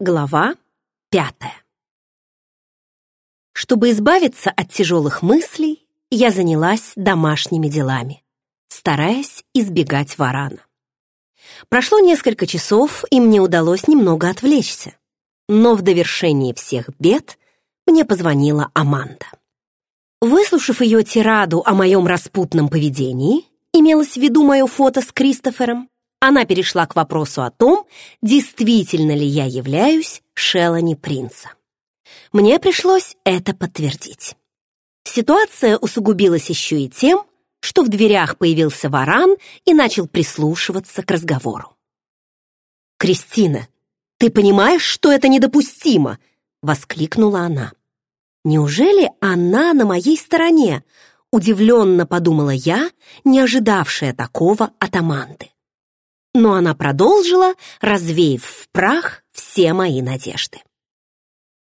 Глава пятая Чтобы избавиться от тяжелых мыслей, я занялась домашними делами, стараясь избегать варана. Прошло несколько часов, и мне удалось немного отвлечься. Но в довершении всех бед мне позвонила Аманда. Выслушав ее тираду о моем распутном поведении, имелось в виду мое фото с Кристофером, она перешла к вопросу о том, действительно ли я являюсь Шелани Принца. Мне пришлось это подтвердить. Ситуация усугубилась еще и тем, что в дверях появился варан и начал прислушиваться к разговору. «Кристина, ты понимаешь, что это недопустимо?» — воскликнула она. «Неужели она на моей стороне?» — удивленно подумала я, не ожидавшая такого от Аманды. Но она продолжила, развеяв в прах все мои надежды.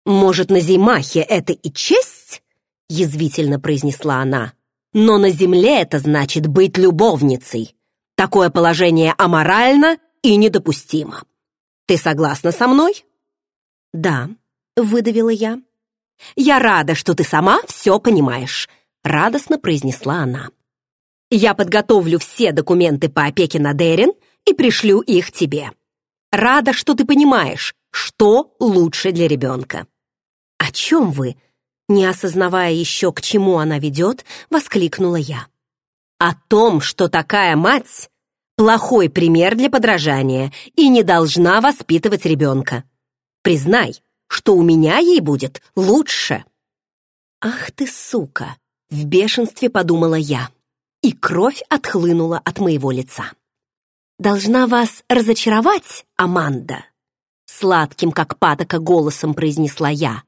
«Может, на Зимахе это и честь?» — язвительно произнесла она. «Но на земле это значит быть любовницей. Такое положение аморально и недопустимо. Ты согласна со мной?» «Да», — выдавила я. «Я рада, что ты сама все понимаешь», — радостно произнесла она. «Я подготовлю все документы по опеке над Эрин и пришлю их тебе. Рада, что ты понимаешь, что лучше для ребенка». «О чем вы?» Не осознавая еще, к чему она ведет, воскликнула я. «О том, что такая мать — плохой пример для подражания и не должна воспитывать ребенка. Признай, что у меня ей будет лучше». «Ах ты, сука!» — в бешенстве подумала я, и кровь отхлынула от моего лица. «Должна вас разочаровать, Аманда?» Сладким, как патока, голосом произнесла я.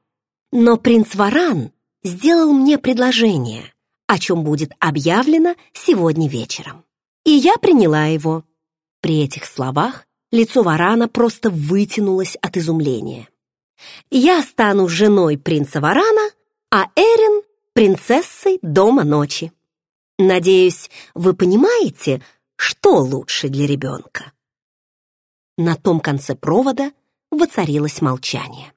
«Но принц Варан сделал мне предложение, о чем будет объявлено сегодня вечером. И я приняла его». При этих словах лицо Варана просто вытянулось от изумления. «Я стану женой принца Варана, а Эрин — принцессой Дома ночи. Надеюсь, вы понимаете, что лучше для ребенка?» На том конце провода воцарилось молчание.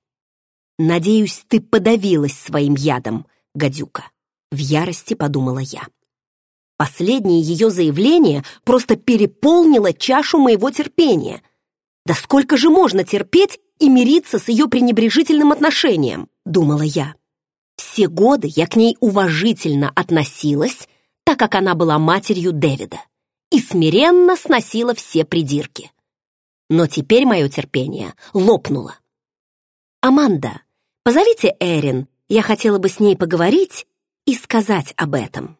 «Надеюсь, ты подавилась своим ядом, гадюка», — в ярости подумала я. Последнее ее заявление просто переполнило чашу моего терпения. Да сколько же можно терпеть и мириться с ее пренебрежительным отношением, думала я. Все годы я к ней уважительно относилась, так как она была матерью Дэвида и смиренно сносила все придирки. Но теперь мое терпение лопнуло. «Аманда, позовите Эрин, я хотела бы с ней поговорить и сказать об этом.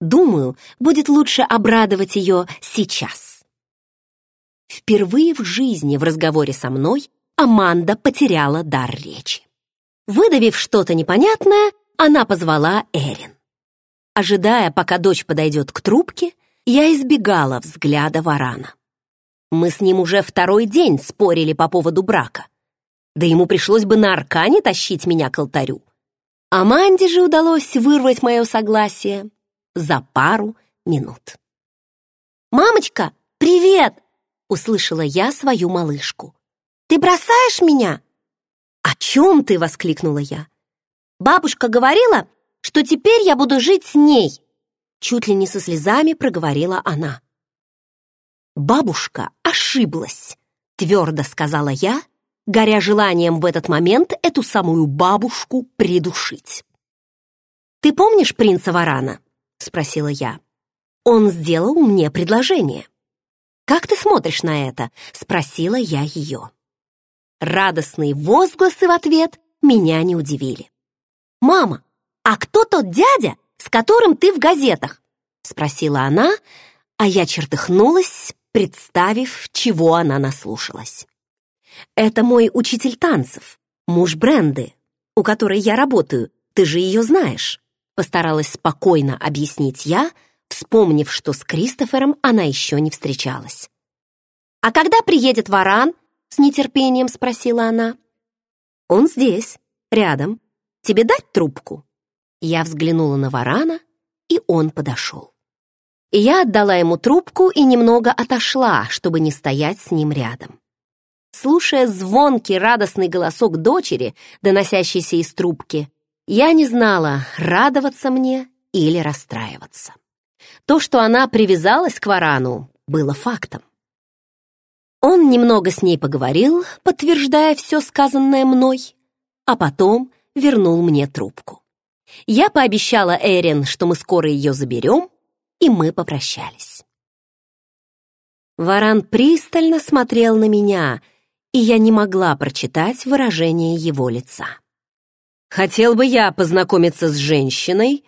Думаю, будет лучше обрадовать ее сейчас». Впервые в жизни в разговоре со мной Аманда потеряла дар речи. Выдавив что-то непонятное, она позвала Эрин. Ожидая, пока дочь подойдет к трубке, я избегала взгляда Варана. Мы с ним уже второй день спорили по поводу брака. Да ему пришлось бы на аркане тащить меня к алтарю. Аманде же удалось вырвать мое согласие за пару минут. «Мамочка, привет!» — услышала я свою малышку. «Ты бросаешь меня?» «О чем ты?» — воскликнула я. «Бабушка говорила, что теперь я буду жить с ней», Чуть ли не со слезами проговорила она. «Бабушка ошиблась», — твердо сказала я, горя желанием в этот момент эту самую бабушку придушить. «Ты помнишь принца Варана?» — спросила я. «Он сделал мне предложение». «Как ты смотришь на это?» — спросила я ее. Радостные возгласы в ответ меня не удивили. «Мама, а кто тот дядя, с которым ты в газетах?» — спросила она, а я чертыхнулась, представив, чего она наслушалась. «Это мой учитель танцев, муж Бренды, у которой я работаю, ты же ее знаешь», — постаралась спокойно объяснить я, вспомнив, что с Кристофером она еще не встречалась. «А когда приедет Варан?» — с нетерпением спросила она. «Он здесь, рядом. Тебе дать трубку?» Я взглянула на Варана, и он подошел. Я отдала ему трубку и немного отошла, чтобы не стоять с ним рядом. слушая звонкий радостный голосок дочери, доносящийся из трубки, я не знала, радоваться мне или расстраиваться. То, что она привязалась к Варану, было фактом. Он немного с ней поговорил, подтверждая все сказанное мной, а потом вернул мне трубку. Я пообещала Эрин, что мы скоро ее заберем, и мы попрощались. Варан пристально смотрел на меня, и я не могла прочитать выражение его лица. «Хотел бы я познакомиться с женщиной,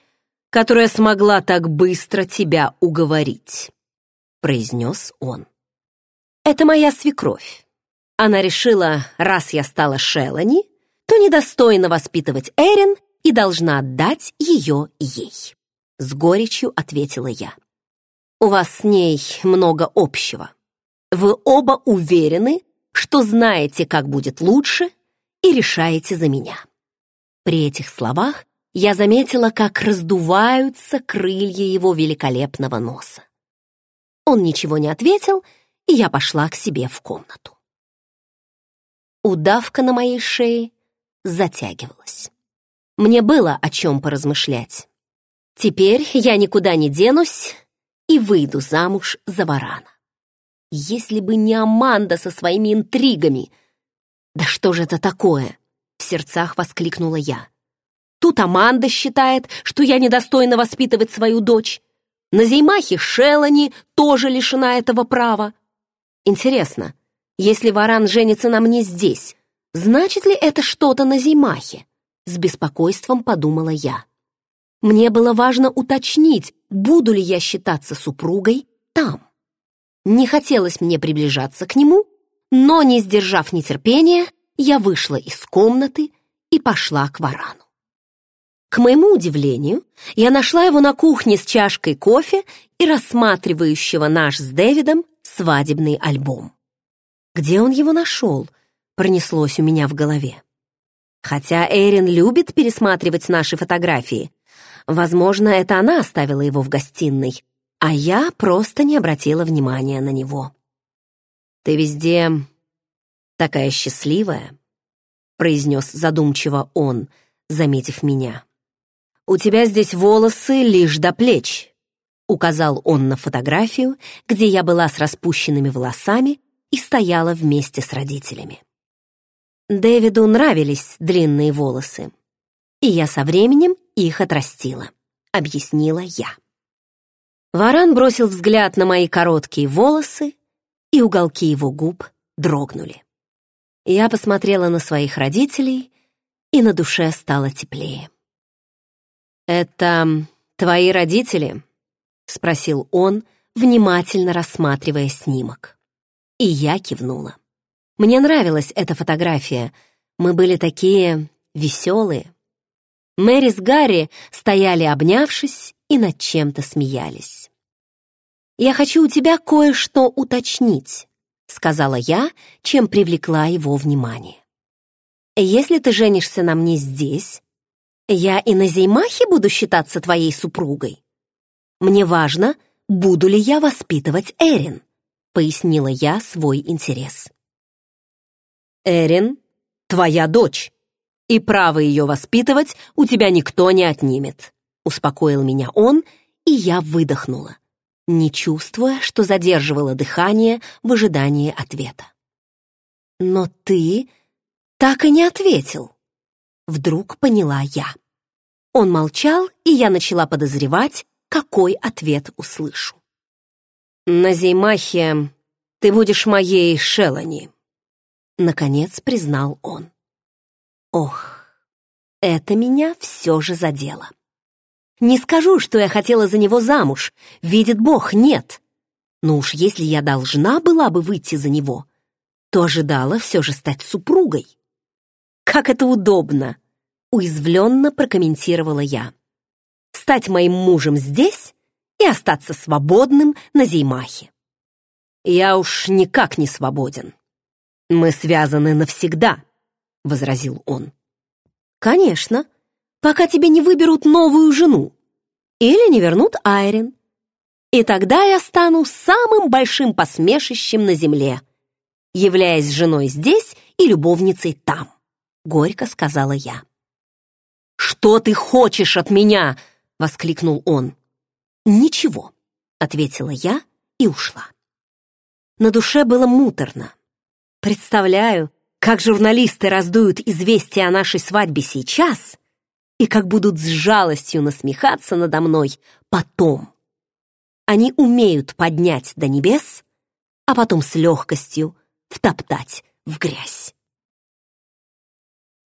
которая смогла так быстро тебя уговорить», — произнес он. Это моя свекровь. Она решила, раз я стала Шелани, то недостойно воспитывать Эрин и должна отдать ее ей. С горечью ответила я. У вас с ней много общего. Вы оба уверены, что знаете, как будет лучше, и решаете за меня. При этих словах я заметила, как раздуваются крылья его великолепного носа. Он ничего не ответил, и я пошла к себе в комнату. Удавка на моей шее затягивалась. Мне было о чем поразмышлять. Теперь я никуда не денусь и выйду замуж за варана. Если бы не Аманда со своими интригами! Да что же это такое? В сердцах воскликнула я. Тут Аманда считает, что я недостойна воспитывать свою дочь. На Зеймахе Шелани тоже лишена этого права. Интересно, если Варан женится на мне здесь, значит ли это что-то на Зимахе? С беспокойством подумала я. Мне было важно уточнить, буду ли я считаться супругой там. Не хотелось мне приближаться к нему, но, не сдержав нетерпения, я вышла из комнаты и пошла к Варану. К моему удивлению, я нашла его на кухне с чашкой кофе и рассматривающего наш с Дэвидом свадебный альбом. Где он его нашел, пронеслось у меня в голове. Хотя Эрин любит пересматривать наши фотографии, возможно, это она оставила его в гостиной, а я просто не обратила внимания на него. «Ты везде такая счастливая», — произнес задумчиво он, заметив меня. «У тебя здесь волосы лишь до плеч, Указал он на фотографию, где я была с распущенными волосами и стояла вместе с родителями. Дэвиду нравились длинные волосы, и я со временем их отрастила, объяснила я. Варан бросил взгляд на мои короткие волосы, и уголки его губ дрогнули. Я посмотрела на своих родителей, и на душе стало теплее. «Это твои родители?» — спросил он, внимательно рассматривая снимок. И я кивнула. Мне нравилась эта фотография. Мы были такие веселые. Мэри с Гарри стояли, обнявшись, и над чем-то смеялись. «Я хочу у тебя кое-что уточнить», — сказала я, чем привлекла его внимание. «Если ты женишься на мне здесь, я и на Зеймахе буду считаться твоей супругой?» Мне важно, буду ли я воспитывать Эрин, пояснила я свой интерес. Эрин — твоя дочь, и право ее воспитывать у тебя никто не отнимет, успокоил меня он, и я выдохнула, не чувствуя, что задерживала дыхание в ожидании ответа. Но ты так и не ответил. Вдруг поняла я. Он молчал, и я начала подозревать, какой ответ услышу. «На Зеймахе ты будешь моей Шелани», — наконец признал он. Ох, это меня все же задело. Не скажу, что я хотела за него замуж, видит Бог, нет. Но уж если я должна была бы выйти за него, то ожидала все же стать супругой. Как это удобно, уязвленно прокомментировала я стать моим мужем здесь и остаться свободным на Зеймахе. Я уж никак не свободен. Мы связаны навсегда, — возразил он. Конечно, пока тебе не выберут новую жену или не вернут Айрин. И тогда я стану самым большим посмешищем на земле. являясь женой здесь и любовницей там», — горько сказала я. «Что ты хочешь от меня?» — воскликнул он. «Ничего», — ответила я и ушла. На душе было муторно. Представляю, как журналисты раздуют известия о нашей свадьбе сейчас и как будут с жалостью насмехаться надо мной потом. Они умеют поднять до небес, а потом с легкостью втоптать в грязь.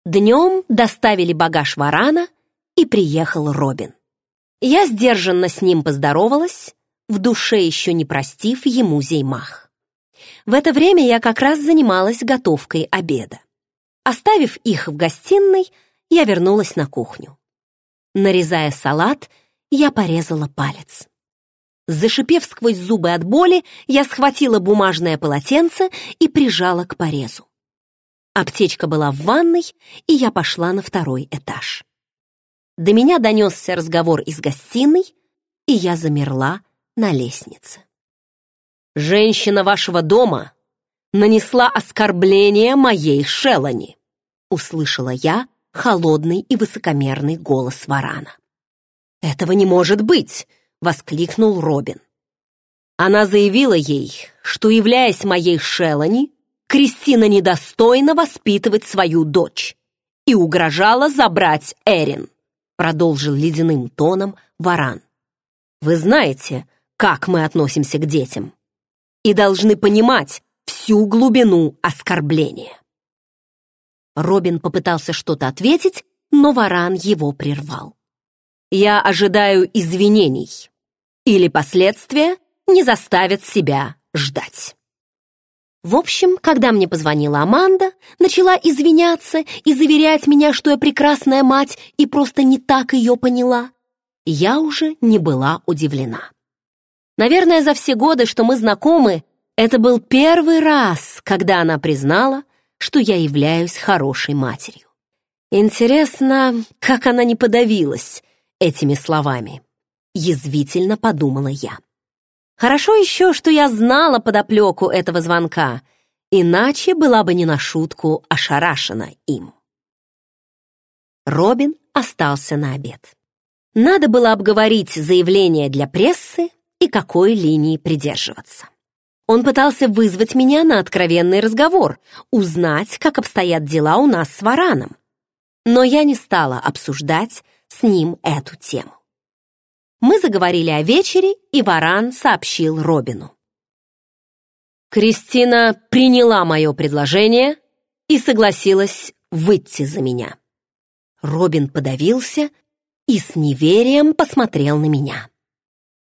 Днем доставили багаж варана, и приехал Робин. Я сдержанно с ним поздоровалась, в душе еще не простив ему зеймах. В это время я как раз занималась готовкой обеда. Оставив их в гостиной, я вернулась на кухню. Нарезая салат, я порезала палец. Зашипев сквозь зубы от боли, я схватила бумажное полотенце и прижала к порезу. Аптечка была в ванной, и я пошла на второй этаж. До меня донесся разговор из гостиной, и я замерла на лестнице. «Женщина вашего дома нанесла оскорбление моей Шелани», услышала я холодный и высокомерный голос Варана. «Этого не может быть!» — воскликнул Робин. Она заявила ей, что, являясь моей Шелани, Кристина недостойна воспитывать свою дочь и угрожала забрать Эрин, продолжил ледяным тоном Варан. Вы знаете, как мы относимся к детям и должны понимать всю глубину оскорбления. Робин попытался что-то ответить, но Варан его прервал. «Я ожидаю извинений, или последствия не заставят себя ждать». В общем, когда мне позвонила Аманда, начала извиняться и заверять меня, что я прекрасная мать и просто не так ее поняла, я уже не была удивлена. Наверное, за все годы, что мы знакомы, это был первый раз, когда она признала, что я являюсь хорошей матерью. Интересно, как она не подавилась этими словами. Язвительно подумала я. Хорошо еще, что я знала подоплеку этого звонка, иначе была бы не на шутку ошарашена им. Робин остался на обед. Надо было обговорить заявление для прессы и какой линии придерживаться. Он пытался вызвать меня на откровенный разговор, узнать, как обстоят дела у нас с Вараном. Но я не стала обсуждать с ним эту тему. Мы заговорили о вечере, и Варан сообщил Робину. Кристина приняла мое предложение и согласилась выйти за меня. Робин подавился и с неверием посмотрел на меня.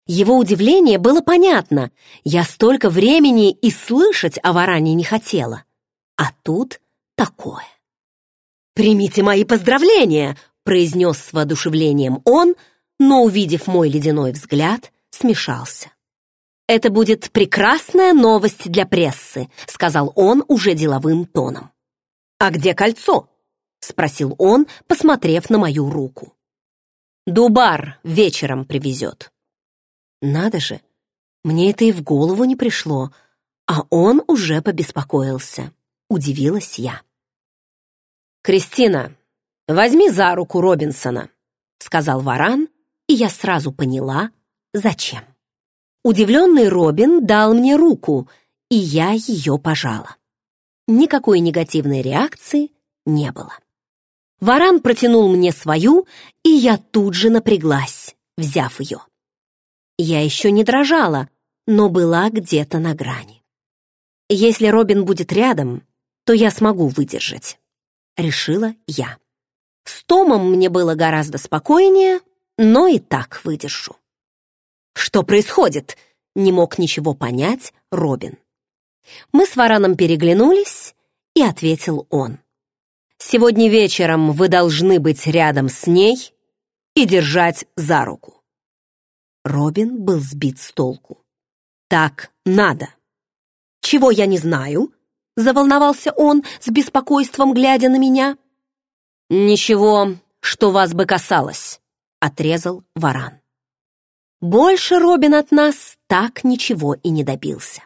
Его удивление было понятно. Я столько времени и слышать о Варане не хотела. А тут такое. «Примите мои поздравления!» — произнес с воодушевлением он, но, увидев мой ледяной взгляд, смешался. «Это будет прекрасная новость для прессы», — сказал он уже деловым тоном. «А где кольцо?» — спросил он, посмотрев на мою руку. «Дубар вечером привезет». Надо же, мне это и в голову не пришло, а он уже побеспокоился. Удивилась я. «Кристина, возьми за руку Робинсона», — сказал Варан, и я сразу поняла, зачем. Удивленный Робин дал мне руку, и я ее пожала. Никакой негативной реакции не было. Варан протянул мне свою, и я тут же напряглась, взяв ее. Я еще не дрожала, но была где-то на грани. Если Робин будет рядом, то я смогу выдержать, решила я. С Томом мне было гораздо спокойнее, но и так выдержу. Что происходит? Не мог ничего понять Робин. Мы с Вараном переглянулись, и ответил он. Сегодня вечером вы должны быть рядом с ней и держать за руку. Робин был сбит с толку. «Так надо». «Чего я не знаю?» — заволновался он с беспокойством, глядя на меня. «Ничего, что вас бы касалось», — отрезал Варан. Больше Робин от нас так ничего и не добился.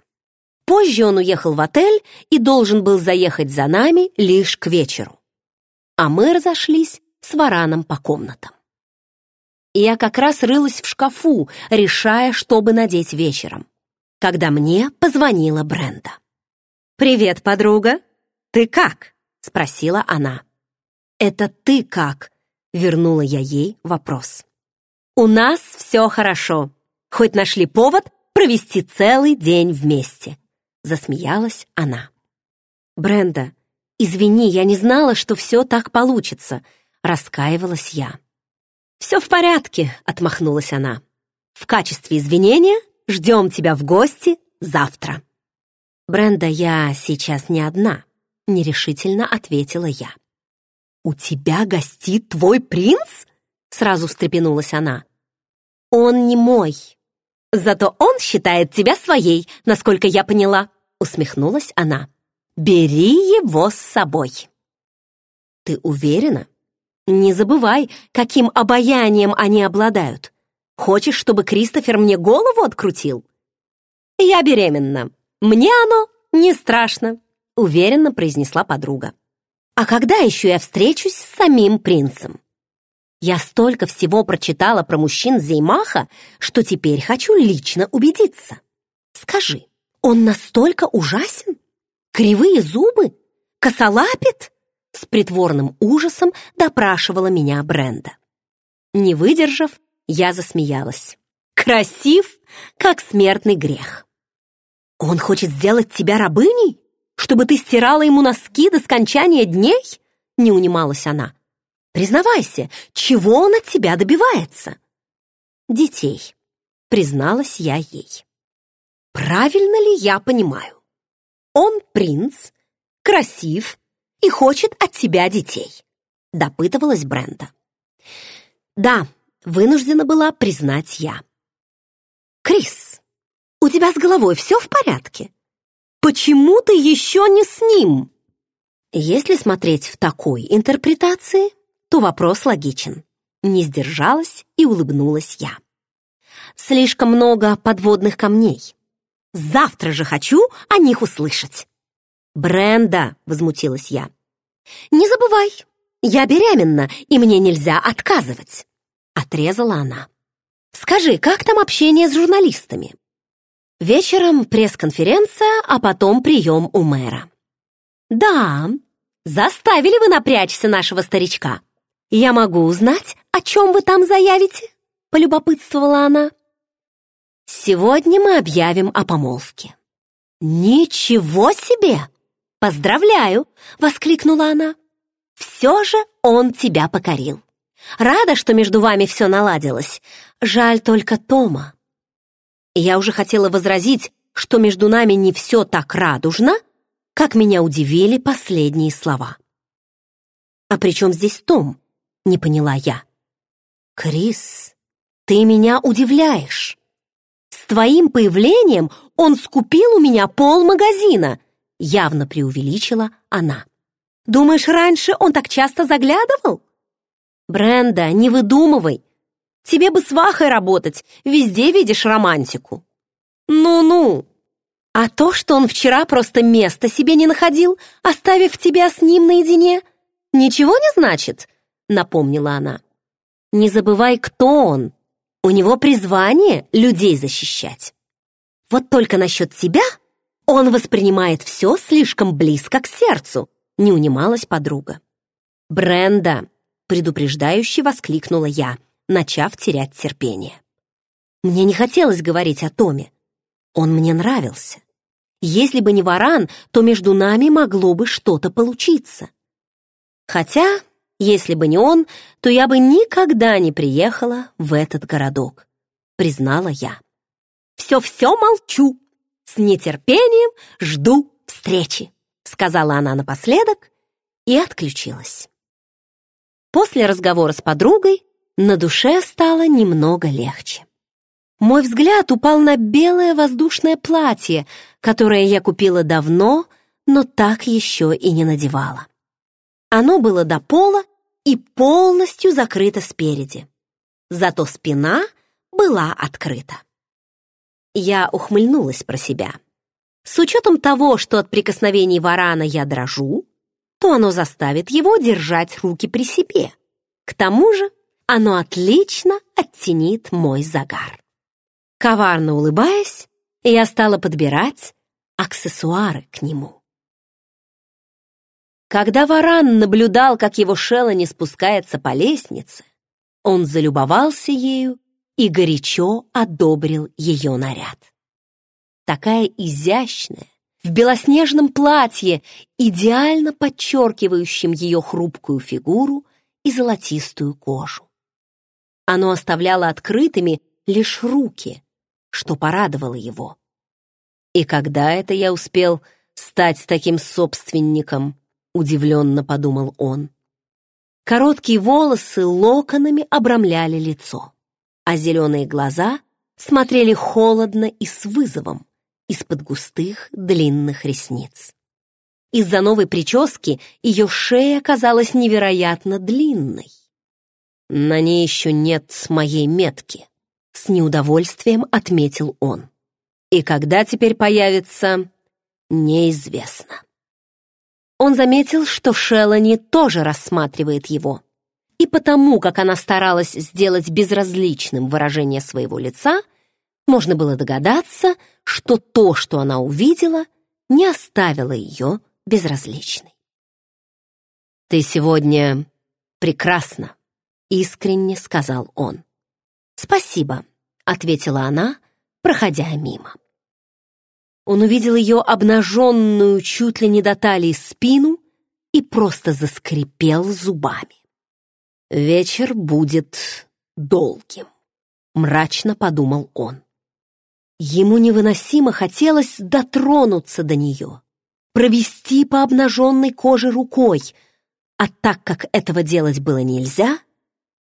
Позже он уехал в отель и должен был заехать за нами лишь к вечеру. А мы разошлись с вараном по комнатам. Я как раз рылась в шкафу, решая, что бы надеть вечером, когда мне позвонила Бренда. «Привет, подруга! Ты как?» — спросила она. «Это ты как?» — вернула я ей вопрос. «У нас все хорошо. Хоть нашли повод провести целый день вместе», — засмеялась она. «Бренда, извини, я не знала, что все так получится», — раскаивалась я. «Все в порядке», — отмахнулась она. «В качестве извинения ждем тебя в гости завтра». «Бренда, я сейчас не одна», — нерешительно ответила я. «У тебя гостит твой принц?» — сразу встрепенулась она. «Он не мой. Зато он считает тебя своей, насколько я поняла», — усмехнулась она. «Бери его с собой». «Ты уверена? Не забывай, каким обаянием они обладают. Хочешь, чтобы Кристофер мне голову открутил?» «Я беременна. Мне оно не страшно», — уверенно произнесла подруга. «А когда еще я встречусь с самим принцем?» Я столько всего прочитала про мужчин Зеймаха, что теперь хочу лично убедиться. Скажи, он настолько ужасен? Кривые зубы? Косолапит? С притворным ужасом допрашивала меня Бренда. Не выдержав, я засмеялась. Красив, как смертный грех. Он хочет сделать тебя рабыней? Чтобы ты стирала ему носки до скончания дней? Не унималась она. Признавайся, чего он от тебя добивается?» «Детей», — призналась я ей. «Правильно ли я понимаю? Он принц, красив и хочет от тебя детей», — допытывалась Бренда. «Да, вынуждена была признать я». «Крис, у тебя с головой все в порядке? Почему ты еще не с ним?» Если смотреть в такой интерпретации, то вопрос логичен. Не сдержалась и улыбнулась я. Слишком много подводных камней. Завтра же хочу о них услышать. Бренда, возмутилась я. Не забывай, я беременна, и мне нельзя отказывать. Отрезала она. Скажи, как там общение с журналистами? Вечером пресс-конференция, а потом прием у мэра. Да, заставили вы напрячься нашего старичка. «Я могу узнать, о чем вы там заявите?» — полюбопытствовала она. «Сегодня мы объявим о помолвке». «Ничего себе! Поздравляю!» — воскликнула она. «Все же он тебя покорил. Рада, что между вами все наладилось. Жаль только Тома». Я уже хотела возразить, что между нами не все так радужно, как меня удивили последние слова. «А при чем здесь Том?» не поняла я. «Крис, ты меня удивляешь. С твоим появлением он скупил у меня пол магазина», явно преувеличила она. «Думаешь, раньше он так часто заглядывал?» «Бренда, не выдумывай. Тебе бы с Вахой работать, везде видишь романтику». «Ну-ну». «А то, что он вчера просто места себе не находил, оставив тебя с ним наедине, ничего не значит?» напомнила она. «Не забывай, кто он. У него призвание людей защищать. Вот только насчет тебя он воспринимает все слишком близко к сердцу», не унималась подруга. «Бренда!» — предупреждающе воскликнула я, начав терять терпение. Мне не хотелось говорить о Томе. Он мне нравился. Если бы не Варан, то между нами могло бы что-то получиться. Хотя если бы не он, то я бы никогда не приехала в этот городок, признала я. Все-все молчу, с нетерпением жду встречи, сказала она напоследок и отключилась. После разговора с подругой на душе стало немного легче. Мой взгляд упал на белое воздушное платье, которое я купила давно, но так еще и не надевала. Оно было до пола и полностью закрыто спереди. Зато спина была открыта. Я ухмыльнулась про себя. С учетом того, что от прикосновений варана я дрожу, то оно заставит его держать руки при себе. К тому же оно отлично оттенит мой загар. Коварно улыбаясь, я стала подбирать аксессуары к нему. Когда варан наблюдал, как его Шелани спускается по лестнице, он залюбовался ею и горячо одобрил ее наряд. Такая изящная, в белоснежном платье, идеально подчеркивающем ее хрупкую фигуру и золотистую кожу. Оно оставляло открытыми лишь руки, что порадовало его. «И когда это я успел стать таким собственником?» — удивленно подумал он. Короткие волосы локонами обрамляли лицо, а зеленые глаза смотрели холодно и с вызовом из-под густых длинных ресниц. Из-за новой прически ее шея казалась невероятно длинной. На ней еще нет моей метки, с неудовольствием отметил он. И когда теперь появится, неизвестно. Он заметил, что Шелани тоже рассматривает его. И потому, как она старалась сделать безразличным выражение своего лица, можно было догадаться, что то, что она увидела, не оставило ее безразличной. «Ты сегодня прекрасна», — искренне сказал он. «Спасибо», — ответила она, проходя мимо. Он увидел ее обнаженную чуть ли не до талии спину и просто заскрипел зубами. «Вечер будет долгим», — мрачно подумал он. Ему невыносимо хотелось дотронуться до нее, провести по обнаженной коже рукой, а так как этого делать было нельзя,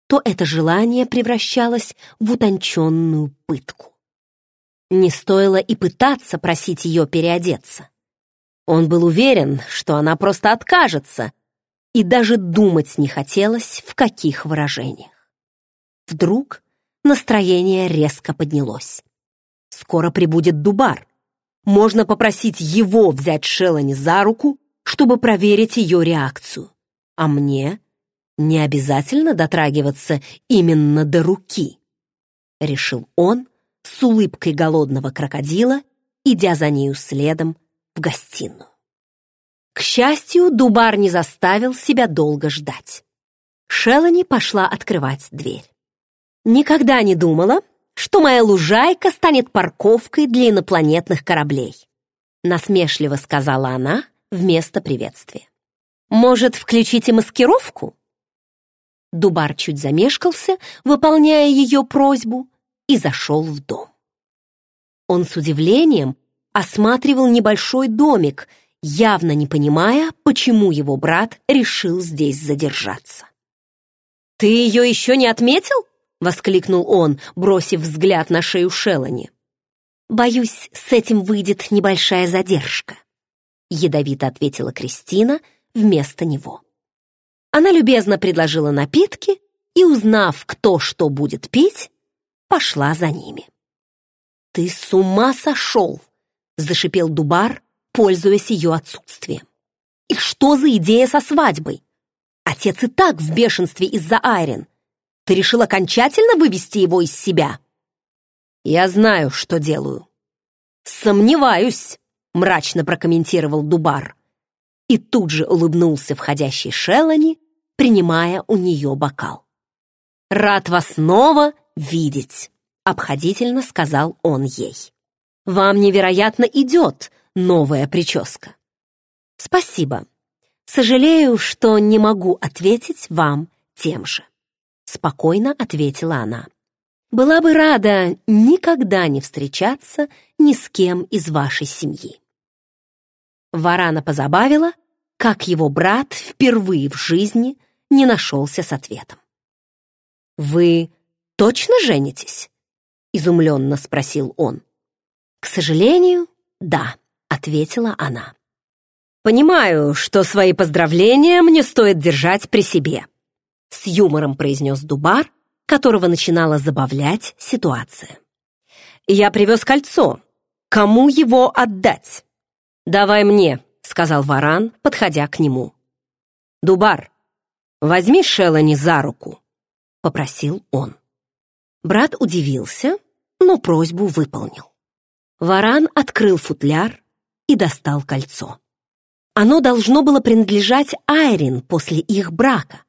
то это желание превращалось в утонченную пытку. Не стоило и пытаться просить ее переодеться. Он был уверен, что она просто откажется, и даже думать не хотелось, в каких выражениях. Вдруг настроение резко поднялось. Скоро прибудет Дубар. Можно попросить его взять Шелани за руку, чтобы проверить ее реакцию. А мне не обязательно дотрагиваться именно до руки, решил он с улыбкой голодного крокодила, идя за нею следом в гостиную. К счастью, Дубар не заставил себя долго ждать. Шелани пошла открывать дверь. Никогда не думала, что моя лужайка станет парковкой для инопланетных кораблей. Насмешливо сказала она вместо приветствия. Может, включите маскировку? Дубар чуть замешкался, выполняя ее просьбу, и зашел в дом. Он с удивлением осматривал небольшой домик, явно не понимая, почему его брат решил здесь задержаться. «Ты ее еще не отметил?» — воскликнул он, бросив взгляд на шею Шелани. «Боюсь, с этим выйдет небольшая задержка», — ядовито ответила Кристина вместо него. Она любезно предложила напитки и, узнав, кто что будет пить, пошла за ними. «Ты с ума сошел!» — зашипел Дубар, пользуясь ее отсутствием. «И что за идея со свадьбой? Отец и так в бешенстве из-за Айрин. Ты решил окончательно вывести его из себя?» «Я знаю, что делаю». «Сомневаюсь», — мрачно прокомментировал Дубар. И тут же улыбнулся входящей Шелани, принимая у нее бокал. «Рад вас снова видеть», — обходительно сказал он ей. «Вам невероятно идет новая прическа». «Спасибо. Сожалею, что не могу ответить вам тем же» спокойно ответила она. Была бы рада никогда не встречаться ни с кем из вашей семьи. Варана позабавила, как его брат впервые в жизни не нашелся с ответом. «Вы точно женитесь?» — изумленно спросил он. «К сожалению, да», — ответила она. «Понимаю, что свои поздравления мне стоит держать при себе», с юмором произнес Дубар, которого начинала забавлять ситуация. «Я привез кольцо. Кому его отдать?» «Давай мне», — сказал Варан, подходя к нему. «Дубар, возьми Шелани за руку», — попросил он. Брат удивился, но просьбу выполнил. Варан открыл футляр и достал кольцо. Оно должно было принадлежать Айрин после их брака,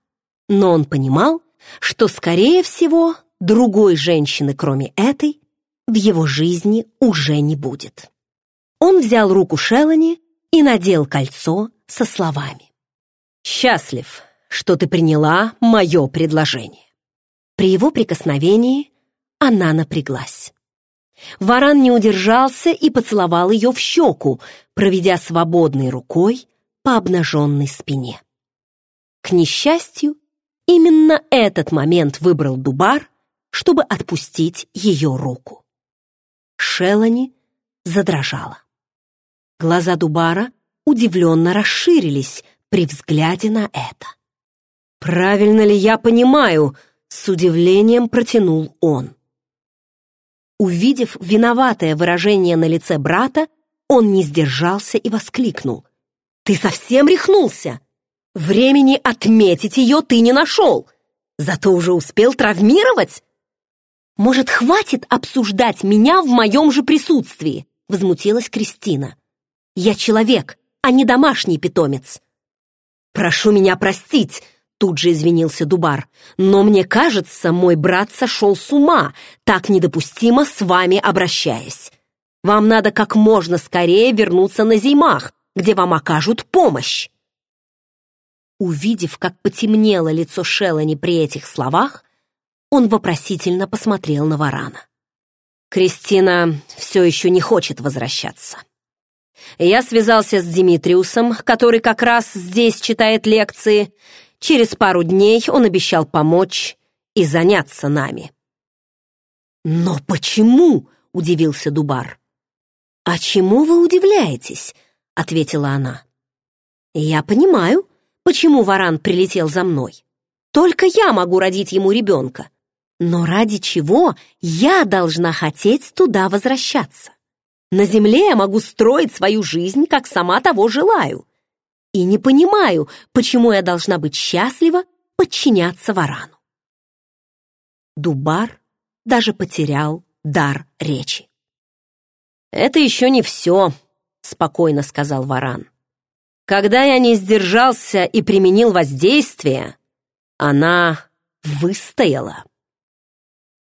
но он понимал, что, скорее всего, другой женщины, кроме этой, в его жизни уже не будет. Он взял руку Шелани и надел кольцо со словами. «Счастлив, что ты приняла мое предложение». При его прикосновении она напряглась. Варан не удержался и поцеловал ее в щеку, проведя свободной рукой по обнаженной спине. К несчастью, именно этот момент выбрал Дубар, чтобы отпустить ее руку. Шелани задрожала. Глаза Дубара удивленно расширились при взгляде на это. «Правильно ли я понимаю?» — с удивлением протянул он. Увидев виноватое выражение на лице брата, он не сдержался и воскликнул. «Ты совсем рехнулся? Времени отметить ее ты не нашел, зато уже успел травмировать?» «Может, хватит обсуждать меня в моем же присутствии?» — возмутилась Кристина. «Я человек, а не домашний питомец». «Прошу меня простить», Тут же извинился Дубар. «Но мне кажется, мой брат сошел с ума, так недопустимо с вами обращаясь. Вам надо как можно скорее вернуться на Зимах, где вам окажут помощь». Увидев, как потемнело лицо Шелани при этих словах, он вопросительно посмотрел на Варана. «Кристина все еще не хочет возвращаться. Я связался с Димитриусом, который как раз здесь читает лекции, Через пару дней он обещал помочь и заняться нами. «Но почему?» — удивился Дубар. «А чему вы удивляетесь?» — ответила она. «Я понимаю, почему Варан прилетел за мной. Только я могу родить ему ребенка. Но ради чего я должна хотеть туда возвращаться? На земле я могу строить свою жизнь, как сама того желаю и не понимаю, почему я должна быть счастлива подчиняться варану. Дубар даже потерял дар речи. «Это еще не все», — спокойно сказал варан. «Когда я не сдержался и применил воздействие, она выстояла».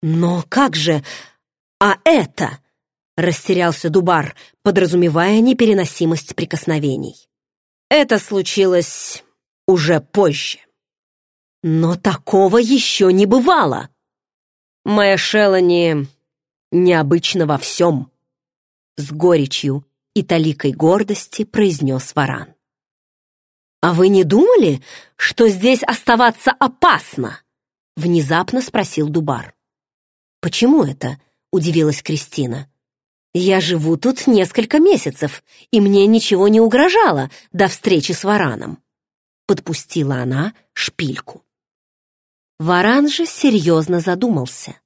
«Но как же... А это...» — растерялся Дубар, подразумевая непереносимость прикосновений. Это случилось уже позже. Но такого еще не бывало. Моя Шелани необычна во всем. С горечью и таликой гордости произнес Варан. «А вы не думали, что здесь оставаться опасно?» Внезапно спросил Дубар. «Почему это?» — удивилась Кристина. Я живу тут несколько месяцев, и мне ничего не угрожало до встречи с Вараном. Подпустила она шпильку. Варан же серьезно задумался,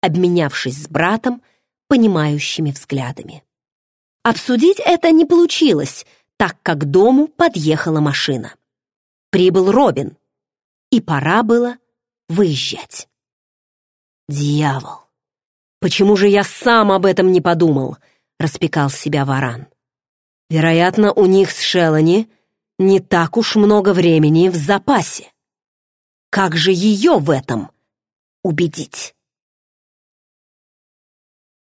обменявшись с братом понимающими взглядами. Обсудить это не получилось, так как к дому подъехала машина. Прибыл Робин, и пора было выезжать. Дьявол! «Почему же я сам об этом не подумал?» — распекал себя Варан. «Вероятно, у них с Шелани не так уж много времени в запасе. Как же ее в этом убедить?»